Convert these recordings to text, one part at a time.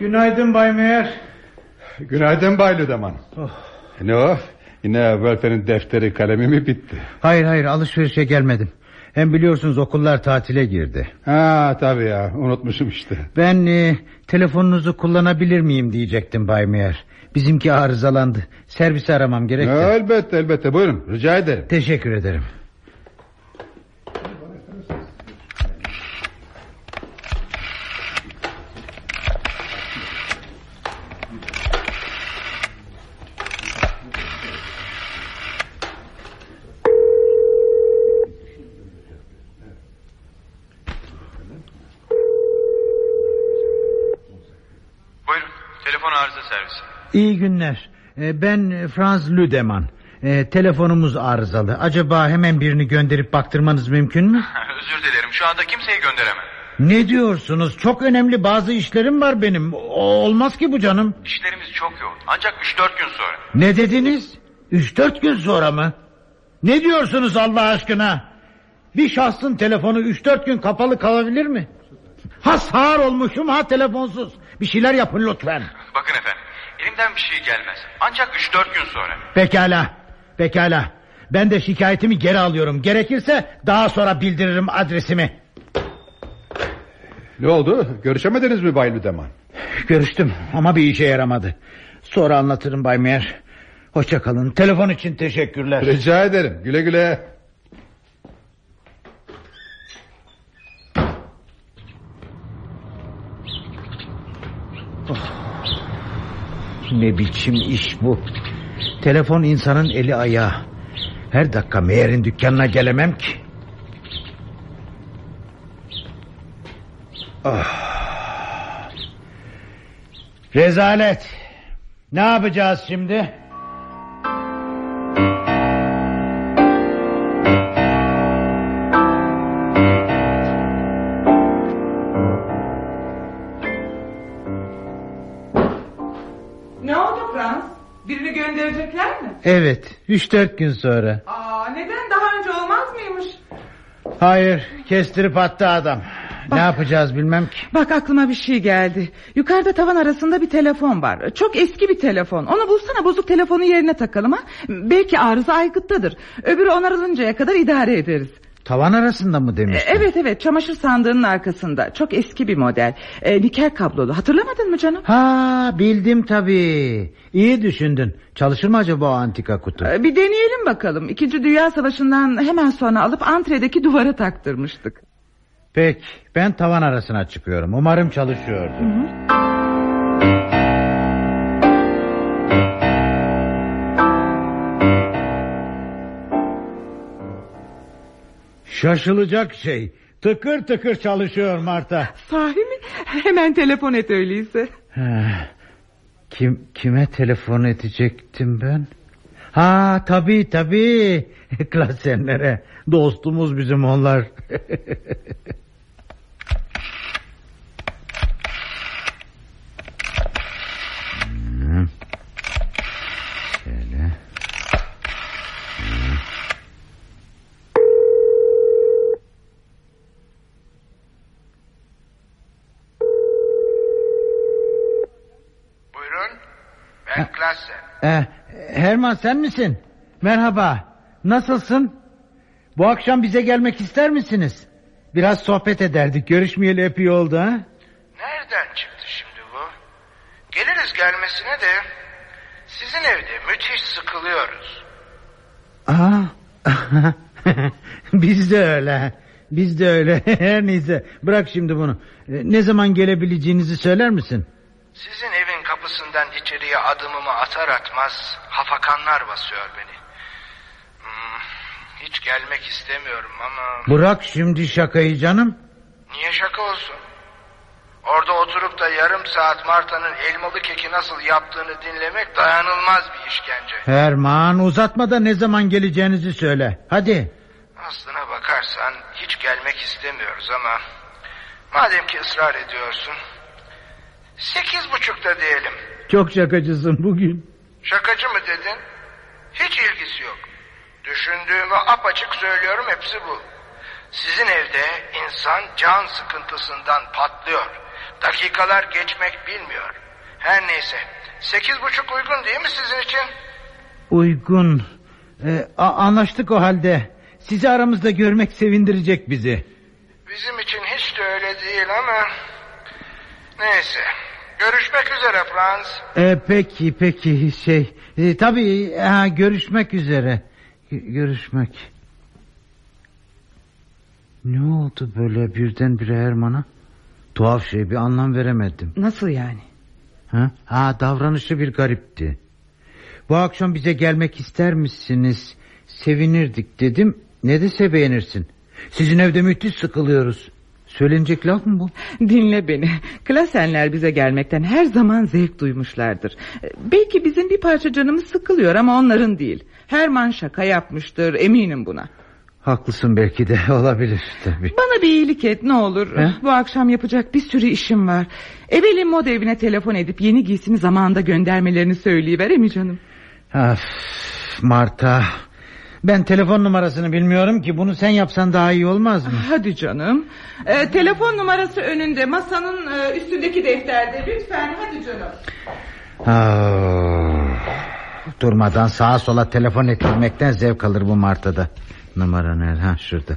Günaydın Bay Meyer. Günaydın Bay Lüdeman. Oh. Ne o? Yine Wölfer'in defteri kalemi mi bitti? Hayır hayır alışverişe gelmedim. Hem biliyorsunuz okullar tatile girdi. Ha tabii ya unutmuşum işte. Ben e, telefonunuzu kullanabilir miyim diyecektim Bay Meyer. Bizimki arızalandı. Servisi aramam gerek. Elbette elbette buyurun rica ederim. Teşekkür ederim. İyi günler. Ee, ben Franz Lüdeman. Ee, telefonumuz arızalı. Acaba hemen birini gönderip baktırmanız mümkün mü? Özür dilerim. Şu anda kimseyi gönderemem. Ne diyorsunuz? Çok önemli bazı işlerim var benim. olmaz ki bu canım. İşlerimiz çok yoğun. Ancak 3-4 gün sonra. Ne dediniz? 3-4 gün sonra mı? Ne diyorsunuz Allah aşkına? Bir şahsın telefonu 3-4 gün kapalı kalabilir mi? Ha sağır olmuşum ha telefonsuz. Bir şeyler yapın lütfen. Bakın efendim elimden bir şey gelmez. Ancak 3-4 gün sonra. Pekala. Pekala. Ben de şikayetimi geri alıyorum. Gerekirse daha sonra bildiririm adresimi. Ne oldu? Görüşemediniz mi Bay Lüdeman? Görüştüm ama bir işe yaramadı. Sonra anlatırım Bay Meyer. Hoşçakalın. Telefon için teşekkürler. Rica ederim. Güle güle. Ne biçim iş bu? Telefon insanın eli ayağı. Her dakika Meğer'in dükkanına gelemem ki. Oh. Rezalet. Ne yapacağız şimdi? Evet. Üç dört gün sonra. Aa, neden daha önce olmaz mıymış? Hayır. Kestirip attı adam. Bak, ne yapacağız bilmem ki. Bak aklıma bir şey geldi. Yukarıda tavan arasında bir telefon var. Çok eski bir telefon. Onu bulsana bozuk telefonu yerine takalım ha. Belki arıza aygıttadır. Öbürü onarılıncaya kadar idare ederiz. Tavan arasında mı demiştin? Evet evet çamaşır sandığının arkasında. Çok eski bir model. E, nikel kablolu. Hatırlamadın mı canım? Ha bildim tabii. İyi düşündün. Çalışır mı acaba o antika kutu? E, bir deneyelim bakalım. İkinci Dünya Savaşı'ndan hemen sonra alıp antredeki duvara taktırmıştık. Peki ben tavan arasına çıkıyorum. Umarım çalışıyordur. Hı hı. Şaşılacak şey. Tıkır tıkır çalışıyor Marta. Sahi mi? Hemen telefon et öyleyse. Kim kime telefon edecektim ben? Ha tabii tabii. Klasenlere. Dostumuz bizim onlar. Ee, Herman sen misin? Merhaba. Nasılsın? Bu akşam bize gelmek ister misiniz? Biraz sohbet ederdik. Görüşmeyeli epey oldu ha? Nereden çıktı şimdi bu? Geliriz gelmesine de sizin evde müthiş sıkılıyoruz. Aa, biz de öyle. Biz de öyle. Her neyse bırak şimdi bunu. Ne zaman gelebileceğinizi söyler misin? Sizin evin kapısından içeriye adımımı atar atmaz hafakanlar basıyor beni. Hmm, hiç gelmek istemiyorum ama... Bırak şimdi şakayı canım. Niye şaka olsun? Orada oturup da yarım saat Marta'nın elmalı keki nasıl yaptığını dinlemek dayanılmaz bir işkence. Herman uzatma da ne zaman geleceğinizi söyle. Hadi. Aslına bakarsan hiç gelmek istemiyoruz ama... Madem ki ısrar ediyorsun... Sekiz buçukta diyelim. Çok şakacısın bugün. Şakacı mı dedin? Hiç ilgisi yok. Düşündüğümü apaçık söylüyorum hepsi bu. Sizin evde insan can sıkıntısından patlıyor. Dakikalar geçmek bilmiyor. Her neyse. Sekiz buçuk uygun değil mi sizin için? Uygun. Ee, anlaştık o halde. Sizi aramızda görmek sevindirecek bizi. Bizim için hiç de öyle değil ama... Neyse. Görüşmek üzere Franz. Ee, peki peki şey e, tabii ha, görüşmek üzere Gö- görüşmek. Ne oldu böyle birdenbire Erman'a? Tuhaf şey bir anlam veremedim. Nasıl yani? Ha? ha davranışı bir garipti. Bu akşam bize gelmek ister misiniz? Sevinirdik dedim. Ne dese beğenirsin. Sizin evde müthiş sıkılıyoruz. Söylenecek laf mı bu? Dinle beni. Klasenler bize gelmekten her zaman zevk duymuşlardır. Belki bizim bir parça canımız sıkılıyor ama onların değil. Herman şaka yapmıştır eminim buna. Haklısın belki de olabilir tabii. Bana bir iyilik et ne olur. He? Bu akşam yapacak bir sürü işim var. Evelyn moda evine telefon edip yeni giysimi zamanında göndermelerini söyleyiver mi canım? Of, Marta. Ben telefon numarasını bilmiyorum ki bunu sen yapsan daha iyi olmaz mı? Hadi canım. Ee, telefon numarası önünde masanın e, üstündeki defterde lütfen hadi canım. Ah, durmadan sağa sola telefon ettirmekten zevk alır bu Marta'da. Numara nerede? Ha şurada.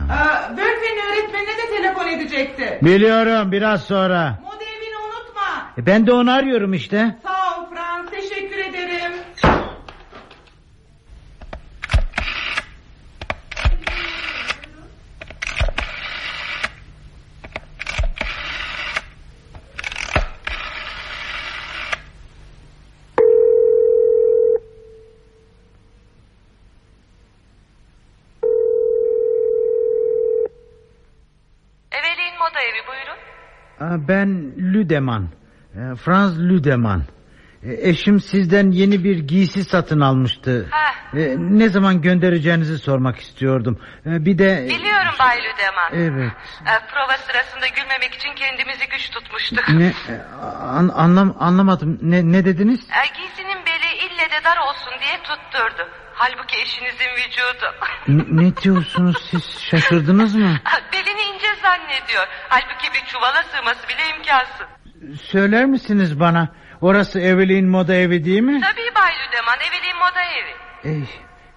Aa, Bölfe'nin öğretmenine de telefon edecekti. Biliyorum biraz sonra. Moda evini unutma. E, ben de onu arıyorum işte. Sağ ol Frans teşekkür ederim. Evelyn Moda Evi buyurun. Aa, Ben Lüdeman. E, Franz Lüdeman. E, Eşim sizden yeni bir giysi satın almıştı. E, Ne zaman göndereceğinizi sormak istiyordum. E, Bir de... Biliyorum Bay Lüdeman. Evet. Ee, prova sırasında gülmemek için kendimizi güç tutmuştuk. Ne e, an- anlam anlamadım. Ne ne dediniz? Giysinin beli ille de dar olsun diye tutturdu. Halbuki eşinizin vücudu. Ne, ne diyorsunuz siz? Şaşırdınız mı? Zannediyor. Halbuki bir çuvala sığması bile imkansız. Söyler misiniz bana? Orası Evelyn Moda Evi değil mi? Tabii Bay Lüdeman Evelyn Moda Evi. Ey,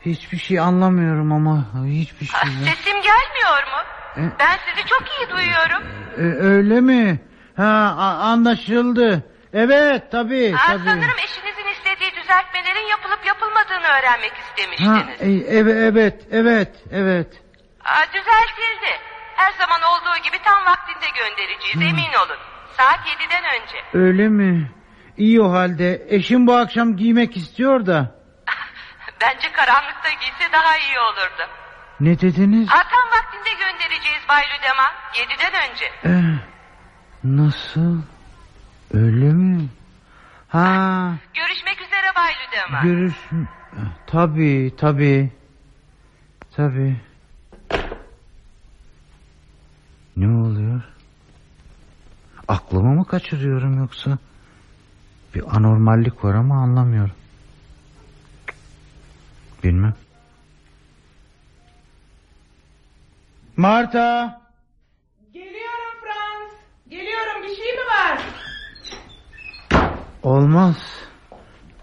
hiçbir şey anlamıyorum ama hiçbir şey. Ah. Sesim gelmiyor mu? E? Ben sizi çok iyi duyuyorum. E, öyle mi? Ha anlaşıldı. Evet tabii Aa, tabii. sanırım eşinizin istediği düzeltmelerin yapılıp yapılmadığını öğrenmek Ha, istemiştiniz. e, evet evet evet evet. Aa, düzeltildi. Her zaman olduğu gibi tam vaktinde göndereceğiz emin olun. Saat 7'den önce. Öyle mi? İyi o halde. Eşim bu akşam giymek istiyor da. Bence karanlıkta giyse daha iyi olurdu. Ne dediniz? Aa, tam vaktinde göndereceğiz Bay Lüdeman. 7'den önce. Eh, nasıl? Öyle mi? Ha, Görüşmek üzere Bay Lüdeman. görüş... Tabii tabii. Tabii. Ne oluyor? Aklımı mı kaçırıyorum yoksa? Bir anormallik var ama anlamıyorum. Bilmem. Marta! Geliyorum Frans. Geliyorum bir şey mi var? Olmaz.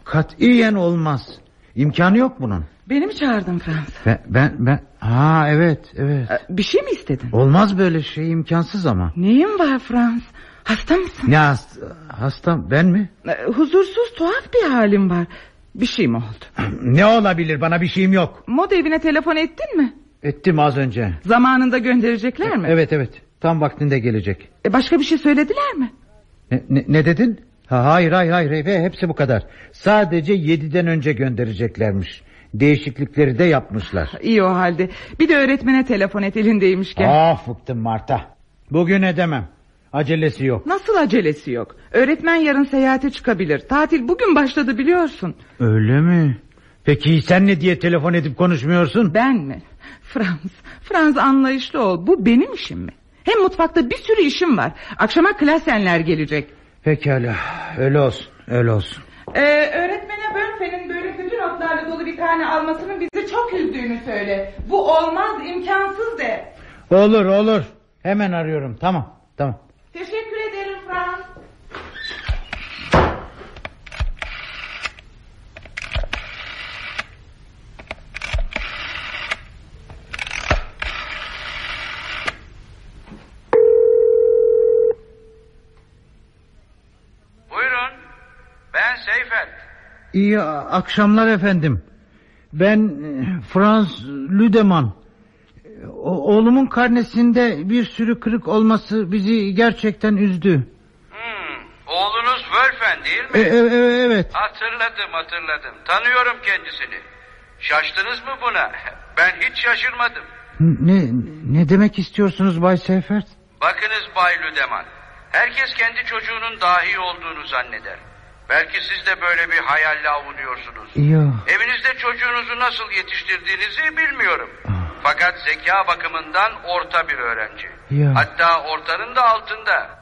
Katiyen olmaz. İmkanı yok bunun. Beni mi çağırdın Frans? Ben, ben, ben... Ha evet, evet. Ee, Bir şey mi istedin? Olmaz böyle şey imkansız ama. Neyin var Frans? Hasta mısın? Ne hasta, hasta ben mi? Ee, Huzursuz tuhaf bir halim var. Bir şey mi oldu? Ne olabilir bana bir şeyim yok. Moda evine telefon ettin mi? Ettim az önce. Zamanında gönderecekler mi? Evet evet tam vaktinde gelecek. E, başka bir şey söylediler mi? Ne, ne, ne dedin? Ha, hayır hayır hayır ve hepsi bu kadar. Sadece yediden önce göndereceklermiş. Değişiklikleri de yapmışlar. İyi o halde. Bir de öğretmene telefon et elindeymişken. Ah bıktım Marta. Bugün edemem. Acelesi yok. Nasıl acelesi yok? Öğretmen yarın seyahate çıkabilir. Tatil bugün başladı biliyorsun. Öyle mi? Peki sen ne diye telefon edip konuşmuyorsun? Ben mi? Frans, Frans anlayışlı ol. Bu benim işim mi? Hem mutfakta bir sürü işim var. Akşama klasenler gelecek. Pekala öyle olsun öyle olsun. Ee, tane almasının bizi çok üzdüğünü söyle. Bu olmaz imkansız de. Olur olur. Hemen arıyorum. Tamam tamam. Teşekkür ederim Frans. Buyurun. Ben Seyfet. İyi akşamlar efendim. Ben e, Franz Lüdeman. Oğlumun karnesinde bir sürü kırık olması bizi gerçekten üzdü. Hmm, oğlunuz Wolfen değil mi? E, e- e- evet. Hatırladım hatırladım. Tanıyorum kendisini. Şaştınız mı buna? Ben hiç şaşırmadım. Ne ne demek istiyorsunuz Bay Seyfert? Bakınız Bay Lüdeman. Herkes kendi çocuğunun dahi olduğunu zanneder. Belki siz de böyle bir hayalle avunuyorsunuz. Yok. Evinizde çocuğunuzu nasıl yetiştirdiğinizi bilmiyorum. Fakat zeka bakımından orta bir öğrenci. Ya. Hatta ortanın da altında.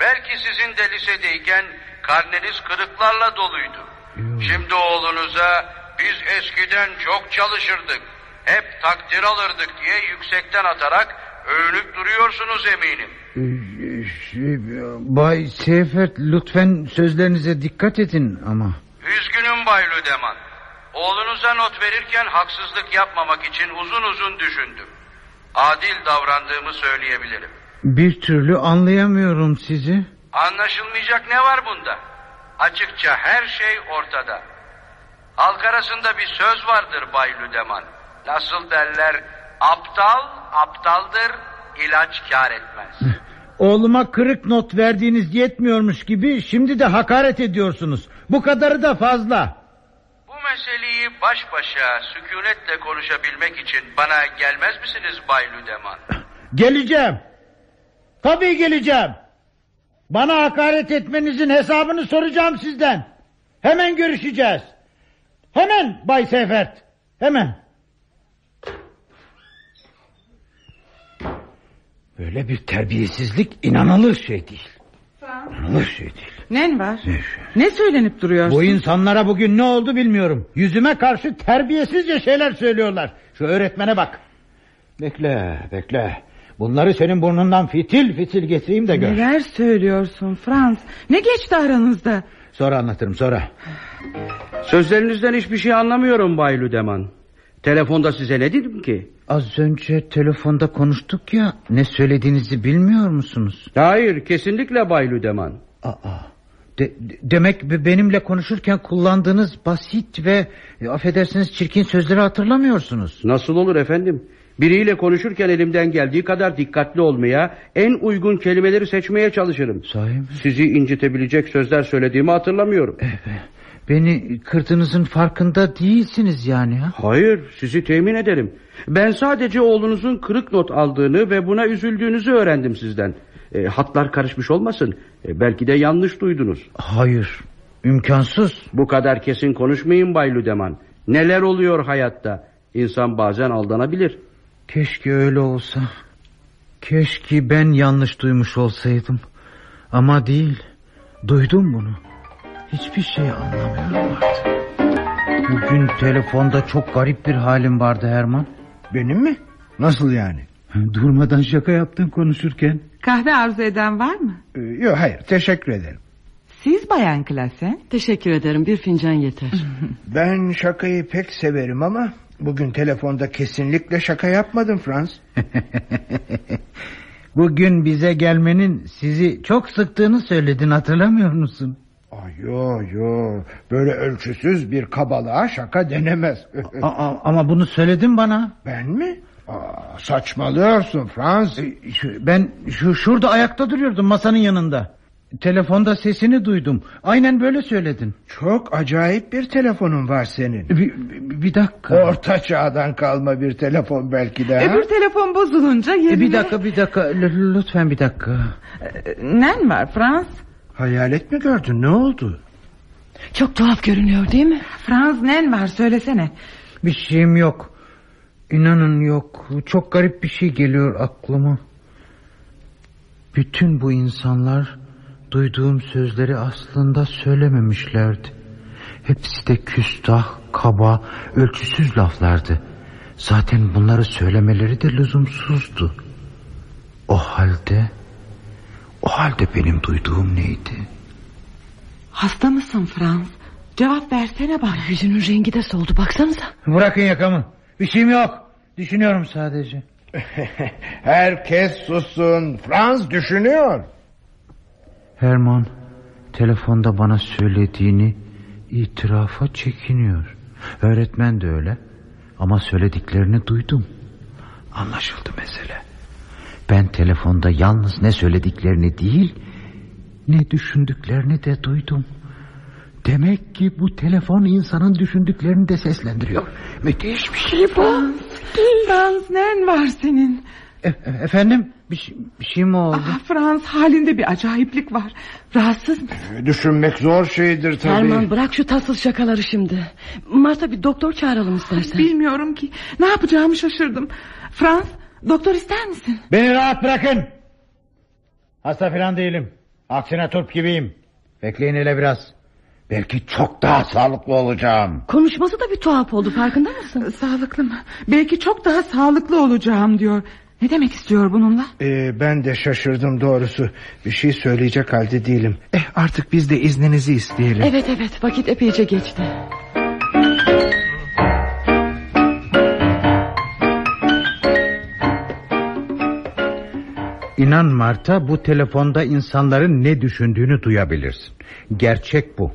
Belki sizin de lisedeyken karneniz kırıklarla doluydu. Şimdi oğlunuza biz eskiden çok çalışırdık. Hep takdir alırdık diye yüksekten atarak övünüp duruyorsunuz eminim. Bay Seyfert lütfen sözlerinize dikkat edin ama. Üzgünüm Bay Lüdeman. Oğlunuza not verirken haksızlık yapmamak için uzun uzun düşündüm. Adil davrandığımı söyleyebilirim. Bir türlü anlayamıyorum sizi. Anlaşılmayacak ne var bunda? Açıkça her şey ortada. Halk arasında bir söz vardır Bay Lüdeman. Nasıl derler? Aptal aptaldır, ilaç kar etmez. Oğluma kırık not verdiğiniz yetmiyormuş gibi şimdi de hakaret ediyorsunuz. Bu kadarı da fazla. Bu meseleyi baş başa sükunetle konuşabilmek için bana gelmez misiniz Bay Lüdeman? Geleceğim. Tabii geleceğim. Bana hakaret etmenizin hesabını soracağım sizden. Hemen görüşeceğiz. Hemen Bay Seyfert. Hemen. Böyle bir terbiyesizlik inanılır şey değil. İnanılır şey değil. Nen var? Ne söylenip duruyorsun? Bu insanlara bugün ne oldu bilmiyorum. Yüzüme karşı terbiyesizce şeyler söylüyorlar. Şu öğretmene bak. Bekle, bekle. Bunları senin burnundan fitil fitil getireyim de gör. Neler söylüyorsun Frans? Ne geçti aranızda? Sonra anlatırım sonra. Sözlerinizden hiçbir şey anlamıyorum Bay Lüdeman. Telefonda size ne dedim ki? Az önce telefonda konuştuk ya. Ne söylediğinizi bilmiyor musunuz? Hayır kesinlikle Bay Lüdeman. Aa, de- de- demek be- benimle konuşurken kullandığınız basit ve e, affedersiniz çirkin sözleri hatırlamıyorsunuz. Nasıl olur efendim? Biriyle konuşurken elimden geldiği kadar dikkatli olmaya, en uygun kelimeleri seçmeye çalışırım. Sahi mi? Sizi incitebilecek sözler söylediğimi hatırlamıyorum. Beni kırdığınızın farkında değilsiniz yani. Ha? Hayır, sizi temin ederim. Ben sadece oğlunuzun kırık not aldığını ve buna üzüldüğünüzü öğrendim sizden. E, hatlar karışmış olmasın. E, belki de yanlış duydunuz. Hayır, imkansız. Bu kadar kesin konuşmayın Bay Lüdeman. Neler oluyor hayatta? İnsan bazen aldanabilir. Keşke öyle olsa. Keşke ben yanlış duymuş olsaydım. Ama değil. Duydum bunu. Hiçbir şey anlamıyorum artık. Bugün telefonda çok garip bir halim vardı Herman. Benim mi? Nasıl yani? Durmadan şaka yaptın konuşurken. Kahve arzu eden var mı? Ee, yok hayır teşekkür ederim. Siz bayan Klasen? Teşekkür ederim bir fincan yeter. Ben şakayı pek severim ama bugün telefonda kesinlikle şaka yapmadım Frans. Bugün bize gelmenin sizi çok sıktığını söyledin hatırlamıyor musun? Ay, yo yo böyle ölçüsüz bir kabalığa şaka denemez. Aa, ama bunu söyledin bana. ben mi? Aa, saçmalıyorsun Frans. Şu- ben şu şurada ayakta duruyordum masanın yanında. Telefonda sesini duydum. Aynen böyle söyledin. Çok acayip bir telefonun var senin. Bir, bir- bir dakika. Orta çağdan kalma bir telefon belki de. ha? Öbür telefon bozulunca yerine... E, bir dakika bir dakika L- lütfen bir dakika. Nen var Frans? Hayalet mi gördün ne oldu? Çok tuhaf görünüyor değil mi? Frans nen var söylesene. Bir şeyim yok. İnanın yok. Çok garip bir şey geliyor aklıma. Bütün bu insanlar duyduğum sözleri aslında söylememişlerdi. Hepsi de küstah, kaba, ölçüsüz laflardı. Zaten bunları söylemeleri de lüzumsuzdu. O halde, o halde benim duyduğum neydi? Hasta mısın Frans? Cevap versene bana. Yüzünün rengi de soldu baksanıza. Bırakın yakamı. Bir şeyim yok. Düşünüyorum sadece. Herkes sussun. Frans düşünüyor. Herman telefonda bana söylediğini İtirafa çekiniyor. Öğretmen de öyle. Ama söylediklerini duydum. Anlaşıldı mesele. Ben telefonda yalnız ne söylediklerini değil... ...ne düşündüklerini de duydum. Demek ki bu telefon insanın düşündüklerini de seslendiriyor. Müthiş bir şey bu. Frans nen var senin? E- e- efendim bir, şey- bir şey mi oldu? Ah, Frans halinde bir acayiplik var. Rahatsız mısın? Düşünmek zor şeydir tabii. Erman bırak şu tatsız şakaları şimdi. Marta bir doktor çağıralım istersen. Bilmiyorum ki. Ne yapacağımı şaşırdım. Frans doktor ister misin? Beni rahat bırakın. Hasta falan değilim. Aksine turp gibiyim. Bekleyin hele biraz. Belki çok daha sağlıklı olacağım. Konuşması da bir tuhaf oldu farkında mısın? Sağlıklı mı? Belki çok daha sağlıklı olacağım diyor. Ne demek istiyor bununla? Ee, ben de şaşırdım doğrusu. Bir şey söyleyecek halde değilim. Eh artık biz de izninizi isteyelim. Evet evet vakit epeyce geçti. İnan Marta bu telefonda insanların ne düşündüğünü duyabilirsin. Gerçek bu.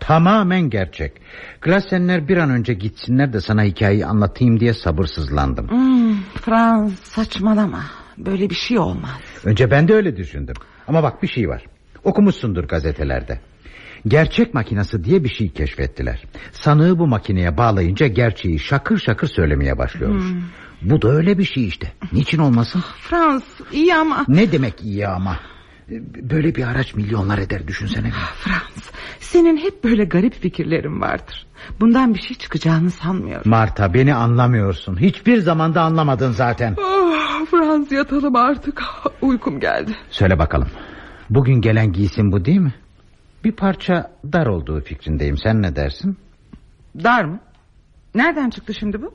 Tamamen gerçek. Glasenler bir an önce gitsinler de sana hikayeyi anlatayım diye sabırsızlandım. Hmm, Frans saçmalama. Böyle bir şey olmaz. Önce ben de öyle düşündüm. Ama bak bir şey var. Okumuşsundur gazetelerde. Gerçek makinası diye bir şey keşfettiler. Sanığı bu makineye bağlayınca gerçeği şakır şakır söylemeye başlıyormuş. Bu da öyle bir şey işte. Niçin olmasın? Frans iyi ama... Ne demek iyi ama? Böyle bir araç milyonlar eder düşünsene. Frans senin hep böyle garip fikirlerin vardır. Bundan bir şey çıkacağını sanmıyorum. Marta beni anlamıyorsun. Hiçbir zamanda anlamadın zaten. Oh, Frans yatalım artık. Uykum geldi. Söyle bakalım. Bugün gelen giysin bu değil mi? Bir parça dar olduğu fikrindeyim. Sen ne dersin? Dar mı? Nereden çıktı şimdi bu?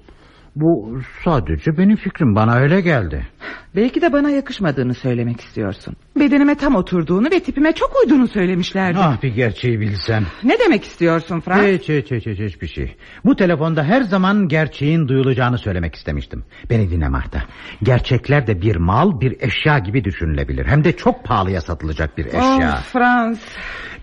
Bu sadece benim fikrim. Bana öyle geldi. Belki de bana yakışmadığını söylemek istiyorsun. Bedenime tam oturduğunu ve tipime çok uyduğunu söylemişlerdi. Ah bir gerçeği bilsen. Ne demek istiyorsun Frans? Hiç hiç hiç hiç hiçbir şey. Bu telefonda her zaman gerçeğin duyulacağını söylemek istemiştim. Beni dinle Marta. Gerçekler de bir mal bir eşya gibi düşünülebilir. Hem de çok pahalıya satılacak bir eşya. Oh, Frans.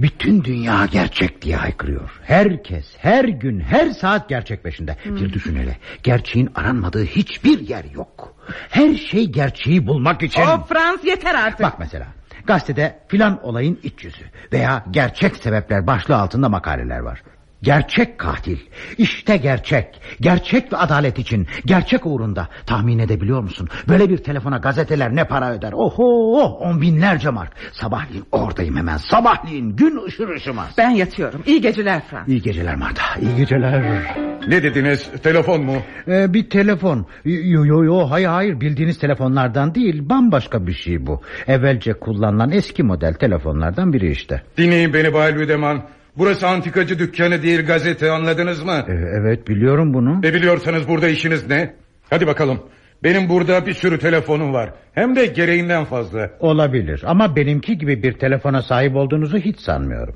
Bütün dünya gerçek diye haykırıyor. Herkes her gün her saat gerçek peşinde. Bir düşün hele. Gerçeğin aranmadığı hiçbir yer yok. Her şey gerçeği bulmak için. Oh Frans yeter artık. Bak mesela gazetede filan olayın iç yüzü veya gerçek sebepler başlığı altında makaleler var. Gerçek katil. İşte gerçek. Gerçek ve adalet için. Gerçek uğrunda. Tahmin edebiliyor musun? Böyle bir telefona gazeteler ne para öder? Oho on binlerce mark. Sabahleyin oradayım hemen. Sabahleyin gün ışır ışımaz. Ben yatıyorum. İyi geceler Frans. İyi geceler Marta. İyi geceler. Ne dediniz telefon mu? Ee, bir telefon. Yo yo yo hayır hayır bildiğiniz telefonlardan değil. Bambaşka bir şey bu. Evvelce kullanılan eski model telefonlardan biri işte. Dinleyin beni Bay Lüdeman. Burası antikacı dükkanı değil gazete anladınız mı? Ee, evet biliyorum bunu. Ne biliyorsanız burada işiniz ne? Hadi bakalım. Benim burada bir sürü telefonum var. Hem de gereğinden fazla. Olabilir ama benimki gibi bir telefona sahip olduğunuzu hiç sanmıyorum.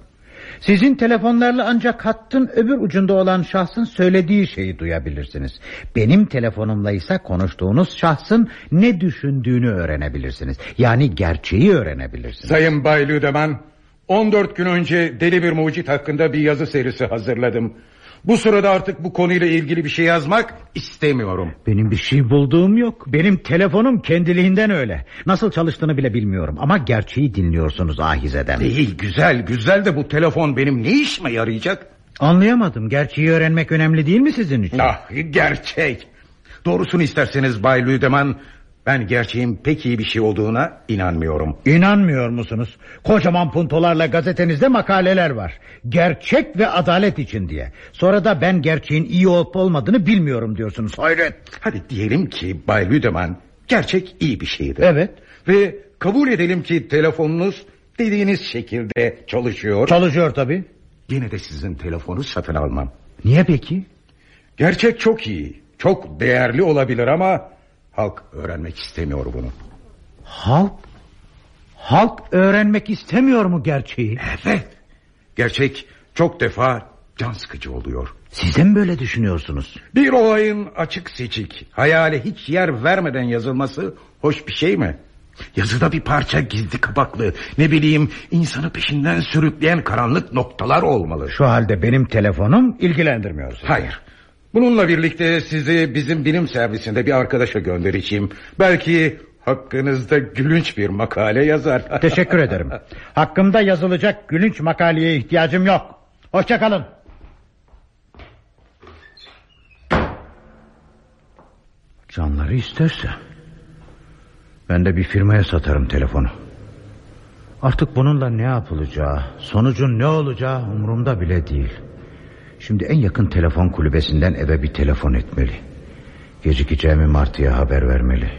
Sizin telefonlarla ancak hattın öbür ucunda olan şahsın söylediği şeyi duyabilirsiniz. Benim telefonumla ise konuştuğunuz şahsın ne düşündüğünü öğrenebilirsiniz. Yani gerçeği öğrenebilirsiniz. Sayın Bay Lüdeman, 14 gün önce Deli Bir Mucit hakkında bir yazı serisi hazırladım. Bu sırada artık bu konuyla ilgili bir şey yazmak istemiyorum. Benim bir şey bulduğum yok. Benim telefonum kendiliğinden öyle. Nasıl çalıştığını bile bilmiyorum ama gerçeği dinliyorsunuz ahizeden. Değil güzel güzel de bu telefon benim ne işime yarayacak? Anlayamadım. Gerçeği öğrenmek önemli değil mi sizin için? Ah gerçek. Doğrusunu isterseniz Bay Lüdeman ben gerçeğin pek iyi bir şey olduğuna inanmıyorum. İnanmıyor musunuz? Kocaman puntolarla gazetenizde makaleler var. Gerçek ve adalet için diye. Sonra da ben gerçeğin iyi olup olmadığını bilmiyorum diyorsunuz. Hayret. Hadi diyelim ki Bay Lüdeman gerçek iyi bir şeydir. Evet. Ve kabul edelim ki telefonunuz dediğiniz şekilde çalışıyor. Çalışıyor tabii. Yine de sizin telefonu satın almam. Niye peki? Gerçek çok iyi, çok değerli olabilir ama halk öğrenmek istemiyor bunu. Halk? Halk öğrenmek istemiyor mu gerçeği? Evet. Gerçek çok defa can sıkıcı oluyor. Siz de mi böyle düşünüyorsunuz? Bir olayın açık seçik, hayale hiç yer vermeden yazılması hoş bir şey mi? Yazıda bir parça gizli kapaklı ne bileyim insanı peşinden sürükleyen karanlık noktalar olmalı. Şu halde benim telefonum ilgilendirmiyor seni. Hayır. Bununla birlikte sizi bizim bilim servisinde bir arkadaşa göndereceğim. Belki hakkınızda gülünç bir makale yazar. Teşekkür ederim. Hakkımda yazılacak gülünç makaleye ihtiyacım yok. Hoşçakalın. Canları isterse. Ben de bir firmaya satarım telefonu. Artık bununla ne yapılacağı, sonucun ne olacağı umurumda bile değil. Şimdi en yakın telefon kulübesinden eve bir telefon etmeli. Gecikeceğimi Martı'ya haber vermeli.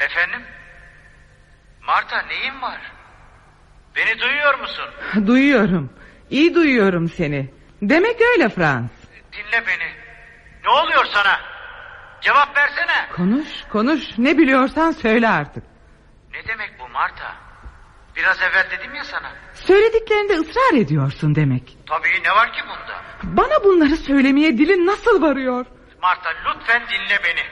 Efendim? Marta neyin var? Beni duyuyor musun? Duyuyorum. İyi duyuyorum seni. Demek öyle Frans. Dinle beni. Ne oluyor sana? Cevap versene. Konuş konuş ne biliyorsan söyle artık. Ne demek bu Marta? Biraz evvel dedim ya sana. Söylediklerinde ısrar ediyorsun demek. Tabii ne var ki bunda? Bana bunları söylemeye dilin nasıl varıyor? Marta lütfen dinle beni.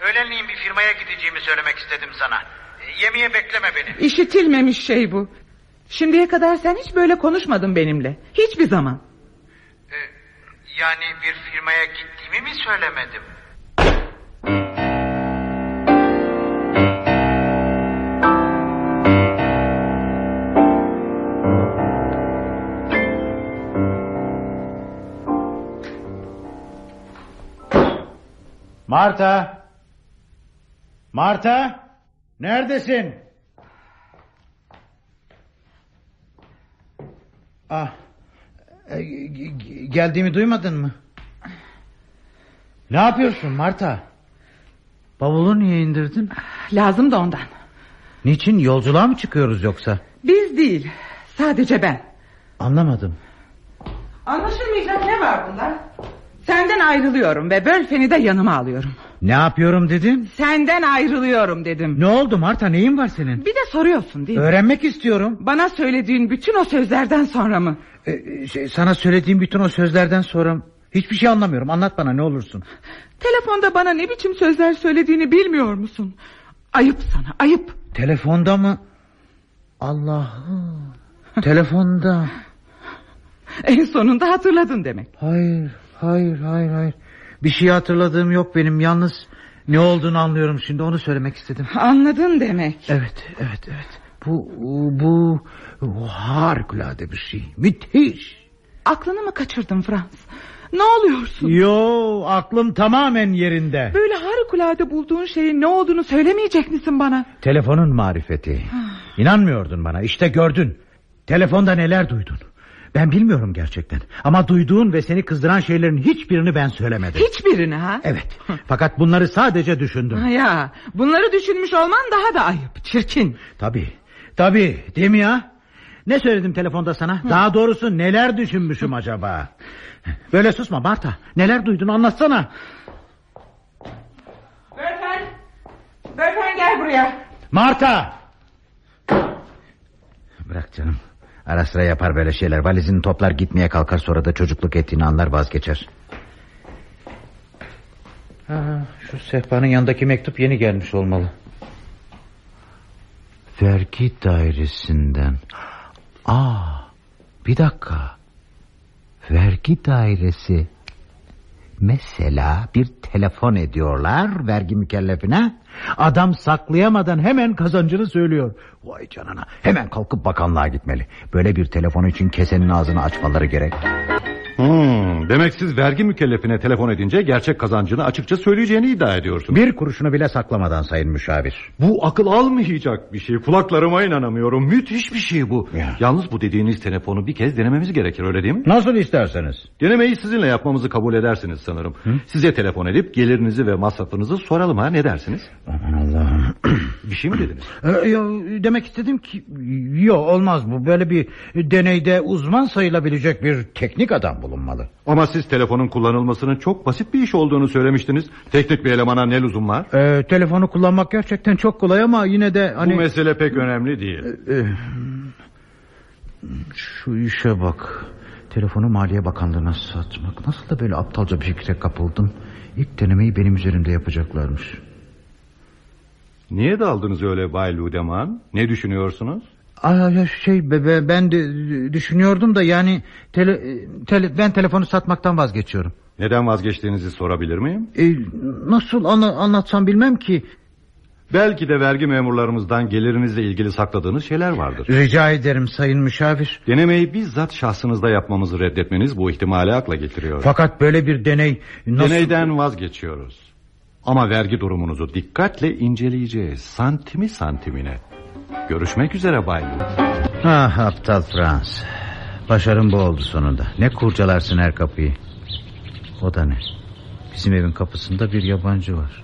Öğlenleyin bir firmaya gideceğimi söylemek istedim sana. E, Yemeğe bekleme beni. İşitilmemiş şey bu. Şimdiye kadar sen hiç böyle konuşmadın benimle. Hiçbir zaman. E, yani bir firmaya gittiğimi mi söylemedim? Marta! Marta! Neredesin? Ah. e, Geldiğimi duymadın mı? Ne yapıyorsun Marta? Bavulu niye indirdin? Lazım da ondan. Niçin yolculuğa mı çıkıyoruz yoksa? Biz değil. Sadece ben. Anlamadım. Anlaşılmayacak ne var bunda? Senden ayrılıyorum ve Bölfen'i de yanıma alıyorum. Ne yapıyorum dedim? Senden ayrılıyorum dedim. Ne oldu Marta neyin var senin? Bir de soruyorsun değil mi? Öğrenmek istiyorum. Bana söylediğin bütün o sözlerden sonra mı? Ee, şey, sana söylediğim bütün o sözlerden sonra hiçbir şey anlamıyorum. Anlat bana ne olursun. Telefonda bana ne biçim sözler söylediğini bilmiyor musun? Ayıp sana ayıp. Telefonda mı? Allah'ım. Telefonda. En sonunda hatırladın demek. Hayır, hayır, hayır, hayır. Bir şey hatırladığım yok benim. Yalnız ne olduğunu anlıyorum şimdi. Onu söylemek istedim. Anladın demek. Evet, evet, evet. Bu, bu, bu harikulade bir şey. Müthiş. Aklını mı kaçırdın Frans? Ne oluyorsun? Yo, aklım tamamen yerinde. Böyle harikulade bulduğun şeyin ne olduğunu söylemeyecek misin bana? Telefonun marifeti. İnanmıyordun bana. İşte gördün. Telefonda neler duydun. Ben bilmiyorum gerçekten. Ama duyduğun ve seni kızdıran şeylerin hiçbirini ben söylemedim. Hiçbirini ha? Evet. Fakat bunları sadece düşündüm. Ha Ya bunları düşünmüş olman daha da ayıp. Çirkin. Tabii. Tabii. Değil mi ya? Ne söyledim telefonda sana? Daha doğrusu neler düşünmüşüm acaba? Böyle susma Marta. Neler duydun anlatsana. Börfen. Börfen gel buraya. Marta! Bırak canım. Ara sıra yapar böyle şeyler. Valizini toplar gitmeye kalkar sonra da çocukluk ettiğini anlar vazgeçer. Ha, şu sehpanın yanındaki mektup yeni gelmiş olmalı. Vergi dairesinden. Aa, bir dakika. Vergi dairesi. Mesela bir telefon ediyorlar vergi mükellefine. Adam saklayamadan hemen kazancını söylüyor. Vay canına hemen kalkıp bakanlığa gitmeli. Böyle bir telefon için kesenin ağzını açmaları gerek. Hmm, demek siz vergi mükellefine telefon edince gerçek kazancını açıkça söyleyeceğini iddia ediyorsunuz. Bir kuruşunu bile saklamadan sayın müşavir. Bu akıl almayacak bir şey. Kulaklarıma inanamıyorum. Müthiş bir şey bu. Ya. Yalnız bu dediğiniz telefonu bir kez denememiz gerekir öyle değil mi? Nasıl isterseniz. Denemeyi sizinle yapmamızı kabul edersiniz sanırım. Size telefon edip gelirinizi ve masrafınızı soralım ha ne dersiniz? Aman Allah'ım. Bir şey mi dediniz? Yo, demek istedim ki... Yok olmaz bu. Böyle bir deneyde uzman sayılabilecek bir teknik adam bu. bulunmalı. Ama siz telefonun kullanılmasının çok basit bir iş olduğunu söylemiştiniz. Teknik bir elemana ne lüzum var? Ee, telefonu kullanmak gerçekten çok kolay ama yine de hani... Bu mesele pek önemli değil. Ee, şu işe bak. Telefonu Maliye Bakanlığı'na satmak. Nasıl da böyle aptalca bir fikre kapıldım. İlk denemeyi benim üzerimde yapacaklarmış. Niye daldınız öyle Bay Ludeman? Ne düşünüyorsunuz? Aa, şey be- be- ben de düşünüyordum da yani tele, tele- ben telefonu satmaktan vazgeçiyorum. Neden vazgeçtiğinizi sorabilir miyim? Ee, nasıl anla- anlatsam bilmem ki. Belki de vergi memurlarımızdan gelirinizle ilgili sakladığınız şeyler vardır. Rica ederim sayın müşavir. Denemeyi bizzat şahsınızda yapmamızı reddetmeniz bu ihtimali akla getiriyor. Fakat böyle bir deney nasıl... Deneyden vazgeçiyoruz. Ama vergi durumunuzu dikkatle inceleyeceğiz. Santimi santimine. Görüşmek üzere Bay Lu. Ah aptal Frans. Başarım bu oldu sonunda. Ne kurcalarsın her kapıyı. O da ne? Bizim evin kapısında bir yabancı var.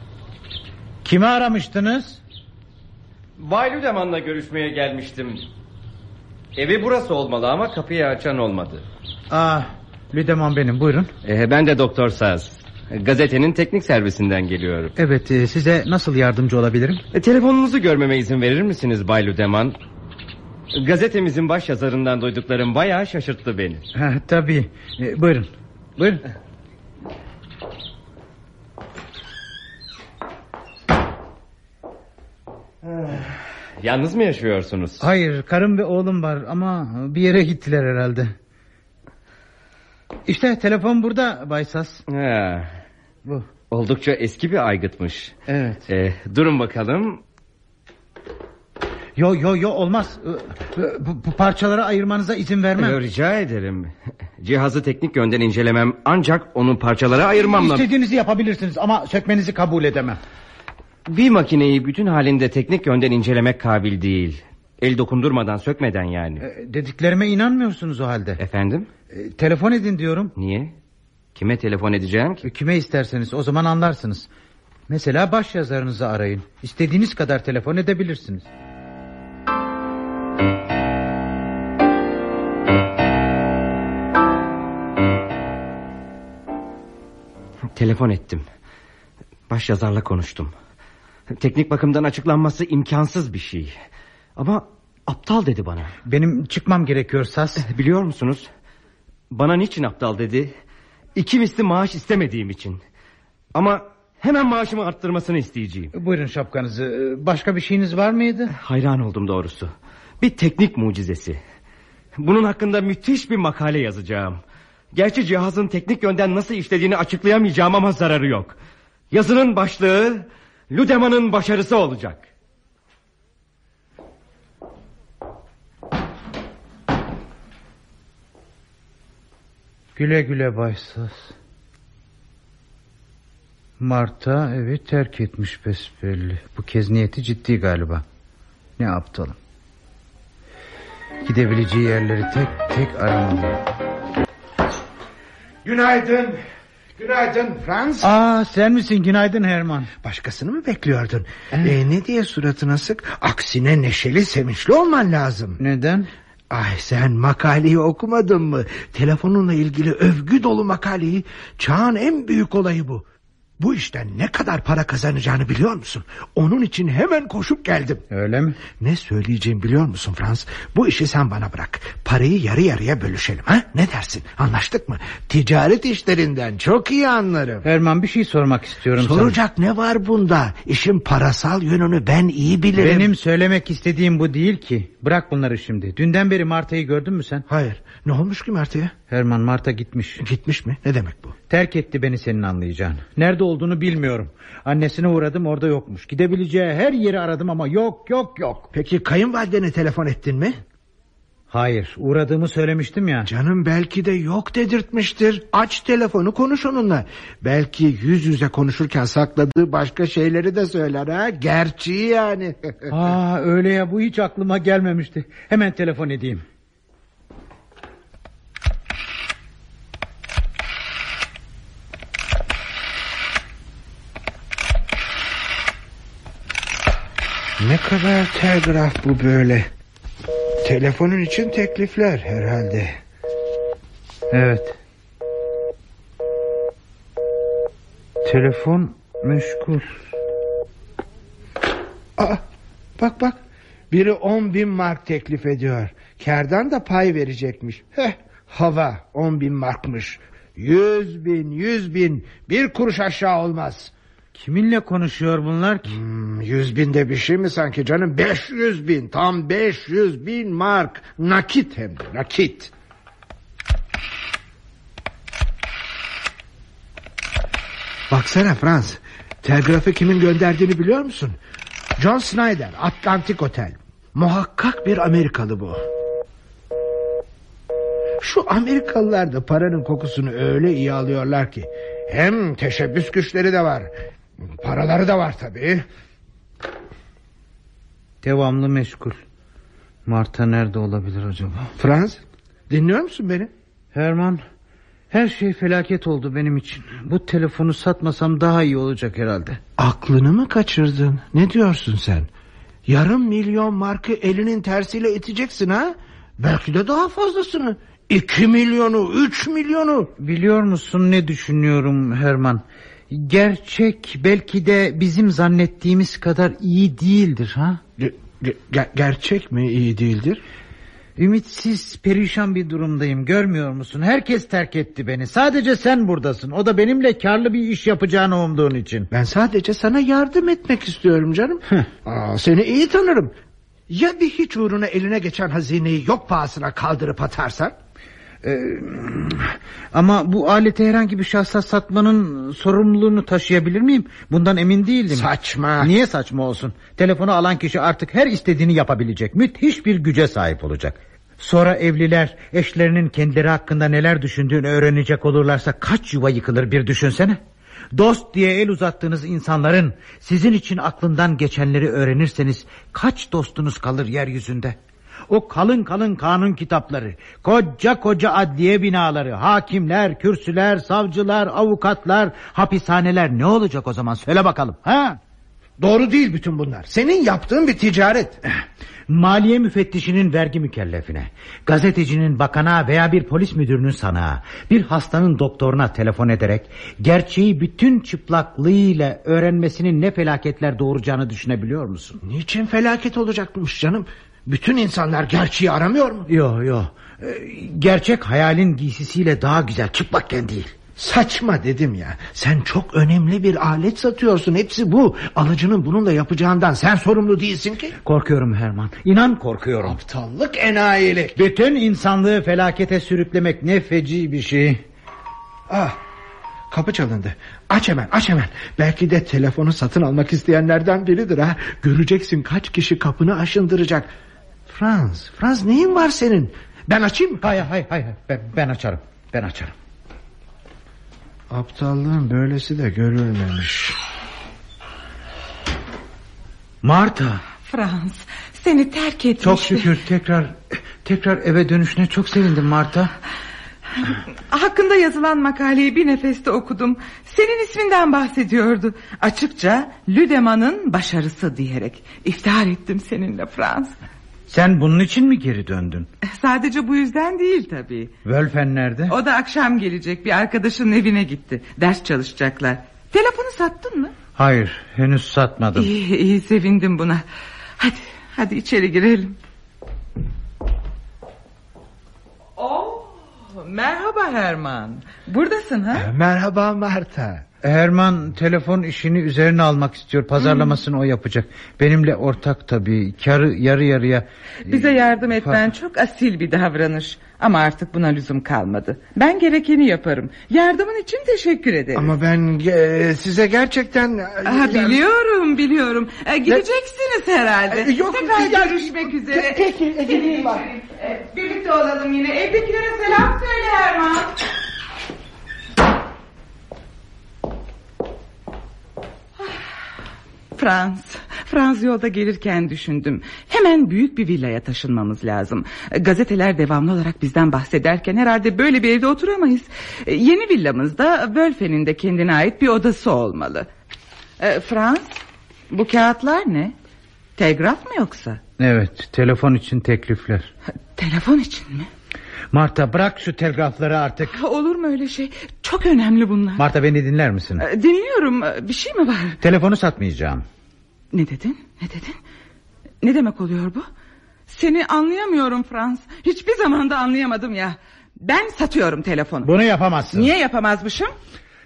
Kimi aramıştınız? Bay Lüdeman'la görüşmeye gelmiştim. Evi burası olmalı ama kapıyı açan olmadı. Ah, Lüdeman benim buyurun. Ee, ben de Doktor Saz. Gazetenin teknik servisinden geliyorum. Evet e, size nasıl yardımcı olabilirim? E, telefonunuzu görmeme izin verir misiniz Bay Lüdeman? Gazetemizin baş yazarından duyduklarım bayağı şaşırttı beni. Ha, tabii E, buyurun. Buyurun. Yalnız mı yaşıyorsunuz? Hayır karım ve oğlum var ama bir yere gittiler herhalde. İşte telefon burada Bay Sas. Ha, Bu. oldukça eski bir aygıtmış. Evet. Ee, durun bakalım. Yo yo yo olmaz. Ee, Bu, bu parçaları ayırmanıza izin vermem. Ee, rica ederim. Cihazı teknik yönden incelemem ancak onu parçalara ayırmamla... İstediğinizi yapabilirsiniz ama sökmenizi kabul edemem. Bir makineyi bütün halinde teknik yönden incelemek kabil değil. El dokundurmadan sökmeden yani. Ee, Dediklerime inanmıyorsunuz o halde. Efendim? Ee, Telefon edin diyorum. Niye? Kime telefon edeceğim ki? Kime isterseniz o zaman anlarsınız. Mesela baş yazarınızı arayın. İstediğiniz kadar telefon edebilirsiniz. Telefon ettim. Baş yazarla konuştum. Teknik bakımdan açıklanması imkansız bir şey. Ama aptal dedi bana. Benim çıkmam gerekiyor Sas. Biliyor musunuz? Bana niçin aptal dedi? İki misli maaş istemediğim için. Ama hemen maaşımı arttırmasını isteyeceğim. Buyurun şapkanızı. Başka bir şeyiniz var mıydı? Hayran oldum doğrusu. Bir teknik mucizesi. Bunun hakkında müthiş bir makale yazacağım. Gerçi cihazın teknik yönden nasıl işlediğini açıklayamayacağım ama zararı yok. Yazının başlığı Ludemann'ın başarısı olacak. Güle güle Bay Sas. Marta evi terk etmiş besbelli. Bu kez niyeti ciddi galiba. Ne aptalım. Gidebileceği yerleri tek tek aramalı. Günaydın. Günaydın Frans. Aa sen misin günaydın Herman. Başkasını mı bekliyordun? Ee, ne diye suratına sık? Aksine neşeli sevinçli olman lazım. Neden? Ay sen makaleyi okumadın mı? Telefonunla ilgili övgü dolu makaleyi. Çağın en büyük olayı bu. Bu işten ne kadar para kazanacağını biliyor musun? Onun için hemen koşup geldim. Öyle mi? Ne söyleyeceğim biliyor musun Frans? Bu işi sen bana bırak. Parayı yarı yarıya bölüşelim ha? Ne dersin? Anlaştık mı? Ticaret işlerinden çok iyi anlarım. Herman bir şey sormak istiyorum Soracak ne var bunda? İşin parasal yönünü ben iyi sana. bilirim. Benim söylemek istediğim bu değil ki. Bırak bunları şimdi. Dünden beri Marta'yı gördün mü sen? Hayır. Ne olmuş ki Marta'ya? Herman Marta gitmiş. Gitmiş mi? Ne demek bu? Terk etti beni senin anlayacağın. Nerede olduğunu bilmiyorum. Annesine uğradım orada yokmuş. Gidebileceği her yeri aradım ama yok yok yok. Peki kayınvalidene telefon ettin mi? Hayır uğradığımı söylemiştim ya. Canım belki de yok dedirtmiştir. Aç telefonu konuş onunla. Belki yüz yüze konuşurken sakladığı başka şeyleri de söyler ha. Gerçeği yani. Aa öyle ya bu hiç aklıma gelmemişti. Hemen telefon edeyim. kadar telgraf bu böyle. Telefonun için teklifler herhalde. Evet. Telefon meşgul. Aa, bak bak. Biri on bin mark teklif ediyor. Kerdan da pay verecekmiş. Heh, hava on bin markmış. Yüz bin, yüz bin. Bir kuruş aşağı olmaz. Kiminle konuşuyor bunlar ki? Hmm, yüz binde bir şey mi sanki canım? Beş yüz bin. Tam beş yüz bin mark. Nakit hem de nakit. Baksana Frans. Telgrafı kimin gönderdiğini biliyor musun? John Snyder, Atlantik Otel. Muhakkak bir Amerikalı bu. Şu Amerikalılar da paranın kokusunu öyle iyi alıyorlar ki. Hem teşebbüs güçleri de var. Paraları da var tabii. Devamlı meşgul. Marta nerede olabilir acaba? Frans dinliyor musun beni? Herman her şey felaket oldu benim için. Bu telefonu satmasam daha iyi olacak herhalde. Aklını mı kaçırdın? Ne diyorsun sen? Yarım milyon markı elinin tersiyle iteceksin ha? Belki de daha fazlasını. İki milyonu, üç milyonu. Biliyor musun ne düşünüyorum Herman? Gerçek belki de bizim zannettiğimiz kadar iyi değildir ha? Ge- ge- gerçek mi iyi değildir? Ümitsiz, perişan bir durumdayım. Görmüyor musun? Herkes terk etti beni. Sadece sen buradasın. O da benimle karlı bir iş yapacağını umduğun için. Ben sadece sana yardım etmek istiyorum canım. Aa, seni iyi tanırım. Ya bir hiç uğruna eline geçen hazineyi yok pahasına kaldırıp atarsan? Ee, ama bu aleti herhangi bir şahsa satmanın sorumluluğunu taşıyabilir miyim? Bundan emin değildim. Saçma. Niye saçma olsun? Telefonu alan kişi artık her istediğini yapabilecek. Müthiş bir güce sahip olacak. Sonra evliler eşlerinin kendileri hakkında neler düşündüğünü öğrenecek olurlarsa kaç yuva yıkılır bir düşünsene. Dost diye el uzattığınız insanların sizin için aklından geçenleri öğrenirseniz kaç dostunuz kalır yeryüzünde? O kalın kalın kanun kitapları, koca koca adliye binaları, hakimler, kürsüler, savcılar, avukatlar, hapishaneler ne olacak o zaman söyle bakalım. Ha? Doğru değil bütün bunlar. Senin yaptığın bir ticaret. Maliye müfettişinin vergi mükellefine, gazetecinin bakana veya bir polis müdürünün sanağa, bir hastanın doktoruna telefon ederek gerçeği bütün çıplaklığıyla öğrenmesinin ne felaketler doğuracağını düşünebiliyor musun? Niçin felaket olacakmış canım? Bütün insanlar gerçeği aramıyor mu? Yok yok. Ee, Gerçek hayalin giysisiyle daha güzel çıplakken değil. Saçma dedim ya. Sen çok önemli bir alet satıyorsun. Hepsi bu. Alıcının bununla yapacağından sen sorumlu değilsin ki. Korkuyorum Herman. İnan korkuyorum. Aptallık enayilik. Bütün insanlığı felakete sürüklemek ne feci bir şey. Ah, kapı çalındı. Aç hemen aç hemen. Belki de telefonu satın almak isteyenlerden biridir ha. Göreceksin kaç kişi kapını aşındıracak. Franz, Franz neyin var senin? Ben açayım mı? Hayır hayır hayır ben, ben açarım. Ben açarım. Aptallığın böylesi de görülmemiş. Marta. Frans seni terk etmişti. Çok şükür tekrar tekrar eve dönüşüne çok sevindim Marta. Hakkında yazılan makaleyi bir nefeste okudum. Senin isminden bahsediyordu. Açıkça Lüdeman'ın başarısı diyerek iftihar ettim seninle Frans. Sen bunun için mi geri döndün? Sadece bu yüzden değil tabii. Wölfen nerede? O da akşam gelecek bir arkadaşının evine gitti. Ders çalışacaklar. Telefonu sattın mı? Hayır henüz satmadım. İyi, iyi sevindim buna. Hadi hadi içeri girelim. Oh, merhaba Herman. Buradasın ha? Merhaba Marta. Herman telefon işini üzerine almak istiyor. Pazarlamasını o yapacak. Benimle ortak tabii. Karı yarı yarıya. Bize yardım etmen çok asil bir davranış. Ama artık buna lüzum kalmadı. Ben gerekeni yaparım. Yardımın için teşekkür ederim. Ama ben e, size gerçekten... Aha, biliyorum biliyorum. E, gideceksiniz herhalde. E, yok, Tekrar ya- görüşmek üzere. Peki, e, gideyim bak. E, Birlikte olalım yine. Evdekilere selam söyle Herman. Frans, Frans yolda gelirken düşündüm. Hemen büyük bir villaya taşınmamız lazım. Gazeteler devamlı olarak bizden bahsederken herhalde böyle bir evde oturamayız. E, Yeni villamızda Wölfen'in de kendine ait bir odası olmalı. E, Frans, bu kağıtlar ne? Telgraf mı yoksa? Evet telefon için teklifler. Telefon için mi? Marta bırak şu telgrafları artık. Olur mu öyle şey? Çok önemli bunlar. Marta beni dinler misin? Ee, Dinliyorum. Ee, Bir şey mi var? Telefonu satmayacağım. Ne dedin? Ne dedin? Ne demek oluyor bu? Seni anlayamıyorum Frans. Hiçbir zaman da anlayamadım ya. Ben satıyorum telefonu. Bunu yapamazsın. Niye yapamazmışım?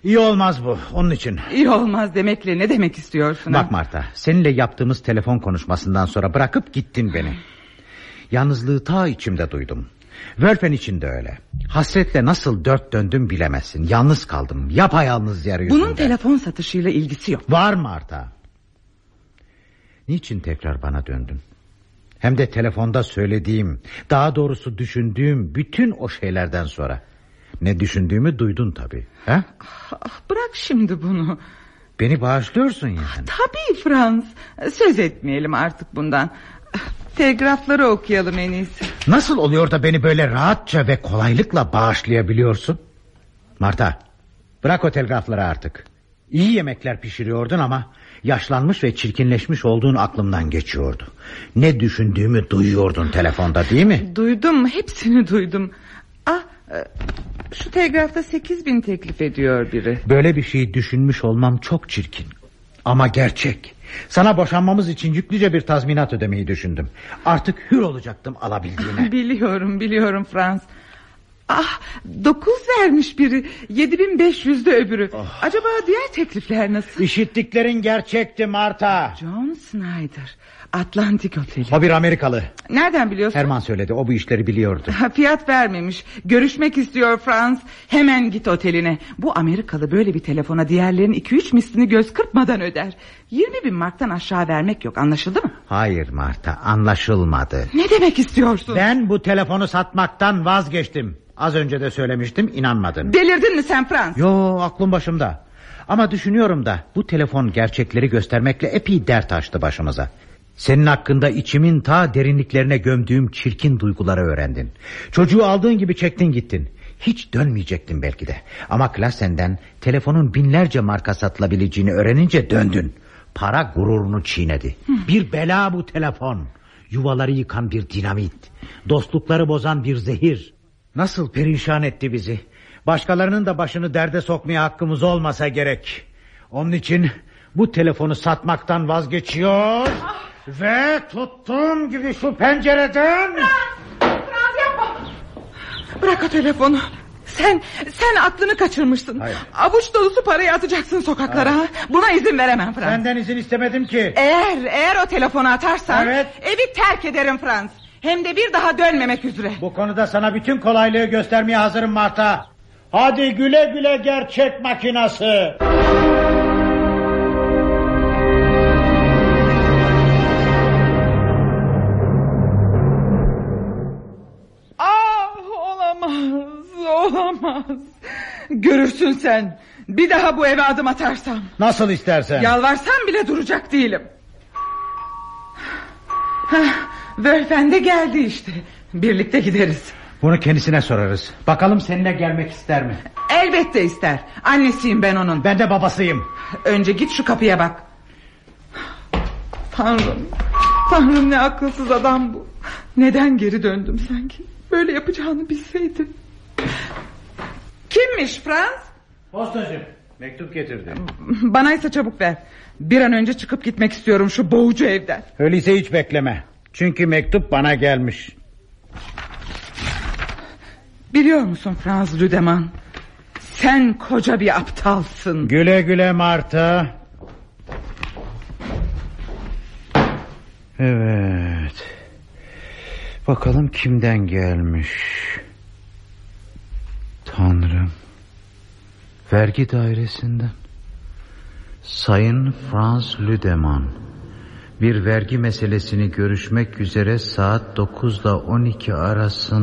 İyi olmaz bu onun için. İyi olmaz demekle ne demek istiyorsun? ha? Bak Marta seninle yaptığımız telefon konuşmasından sonra bırakıp gittin beni. Yalnızlığı ta içimde duydum. Wölfen için de öyle. Hasretle nasıl dört döndüm bilemezsin. Yalnız kaldım. Yapayalnız yeryüzünde. Bunun telefon satışıyla ilgisi yok. Var Marta. Niçin tekrar bana döndün? Hem de telefonda söylediğim, daha doğrusu düşündüğüm bütün o şeylerden sonra. Ne düşündüğümü duydun tabii. He? Ah, Bırak şimdi bunu. Beni bağışlıyorsun yani. Tabii Frans. Söz etmeyelim artık bundan. Telgrafları okuyalım en iyisi. Nasıl oluyor da beni böyle rahatça ve kolaylıkla bağışlayabiliyorsun? Marta, bırak o telgrafları artık. İyi yemekler pişiriyordun ama yaşlanmış ve çirkinleşmiş olduğun aklımdan geçiyordu. Ne düşündüğümü duyuyordun telefonda değil mi? Duydum hepsini duydum. Ah e, şu telgrafta sekiz bin teklif ediyor biri. Böyle bir şey düşünmüş olmam çok çirkin. Ama gerçek. Sana boşanmamız için yüklüce bir tazminat ödemeyi düşündüm. Artık hür olacaktım alabildiğine. Biliyorum biliyorum Frans. Ah dokuz vermiş biri. Yedi bin beş yüzde öbürü. Acaba diğer teklifler nasıl? İşittiklerin gerçekti Marta. John Snyder. Atlantik Oteli. O bir Amerikalı. Nereden biliyorsun? Herman söyledi o bu işleri biliyordu. Fiyat vermemiş. Görüşmek istiyor Frans. Hemen git oteline. Bu Amerikalı böyle bir telefona diğerlerinin iki üç mislini göz kırpmadan öder. 20 bin marktan aşağı vermek yok anlaşıldı mı? Hayır Marta anlaşılmadı. Ne demek istiyorsun? Ben bu telefonu satmaktan vazgeçtim. Az önce de söylemiştim inanmadın. Delirdin mi sen Frans? Yo aklım başımda. Ama düşünüyorum da bu telefon gerçekleri göstermekle epey dert açtı başımıza. Senin hakkında içimin ta derinliklerine gömdüğüm çirkin duyguları öğrendin. Çocuğu aldığın gibi çektin gittin. Hiç dönmeyecektin belki de. Ama Klassen'den telefonun binlerce marka satılabileceğini öğrenince döndün. Para gururunu çiğnedi. Bir bela bu telefon. Yuvaları yıkan bir dinamit. Dostlukları bozan bir zehir. Nasıl perişan etti bizi. Başkalarının da başını derde sokmaya hakkımız olmasa gerek. Onun için bu telefonu satmaktan vazgeçiyor. Ve tuttuğum gibi şu pencereden... Bırak o telefonu. Sen sen aklını kaçırmışsın. Hayır. Avuç dolusu parayı atacaksın sokaklara. ha? Buna izin veremem Frans. Senden izin istemedim ki. Eğer eğer o telefonu atarsan Evet. evi terk ederim Frans. Hem de bir daha dönmemek üzere. Bu konuda sana bütün kolaylığı göstermeye hazırım Marta. Hadi güle güle gerçek makinası. Olamaz olamaz. Görürsün sen. Bir daha bu eve adım atarsam. Nasıl istersen. Yalvarsam bile duracak değilim. Hah, Wölfen de geldi işte. Birlikte gideriz. Bunu kendisine sorarız. Bakalım seninle gelmek ister mi? Elbette ister. Annesiyim ben onun. Ben de babasıyım. Önce git şu kapıya bak. Tanrım. Tanrım ne akılsız adam bu. Neden geri döndüm sanki? Böyle yapacağını bilseydim. Kimmiş Frans? Postacım mektup getirdi. Bana ise çabuk ver. Bir an önce çıkıp gitmek istiyorum şu boğucu evden. Öyleyse hiç bekleme. Çünkü mektup bana gelmiş. Biliyor musun Franz Lüdeman? Sen koca bir aptalsın. Güle güle Marta. Evet. Bakalım kimden gelmiş. Tanrım. Vergi dairesinden. Sayın Franz Lüdeman. Bir vergi meselesini görüşmek üzere saat 9 ile 12 arasında